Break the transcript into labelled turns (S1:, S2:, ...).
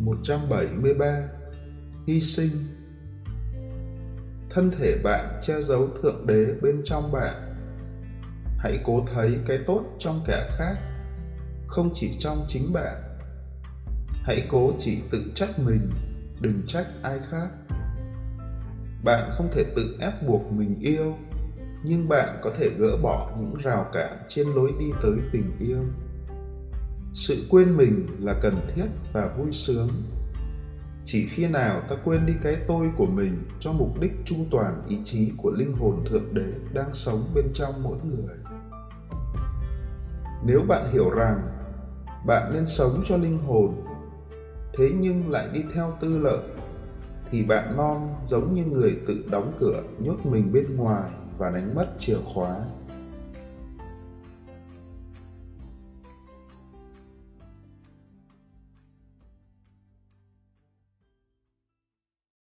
S1: 173 Hy sinh Thân thể bạn che giấu Thượng Đế bên trong bạn. Hãy cố thấy cái tốt trong kẻ khác, không chỉ trong chính bạn. Hãy cố chỉ tự trách mình, đừng trách ai khác. Bạn không thể tự ép buộc mình yêu, nhưng bạn có thể gỡ bỏ những rào cản trên lối đi tới tình yêu sự quên mình là cần thiết và vui sướng. Chỉ khi nào ta quên đi cái tôi của mình cho mục đích chu toàn ý chí của linh hồn thượng đế đang sống bên trong mỗi người. Nếu bạn hiểu rằng bạn nên sống cho linh hồn, thế nhưng lại đi theo tư lợi, thì bạn non giống như người tự đóng cửa nhốt mình bên ngoài và đánh mất chìa khóa.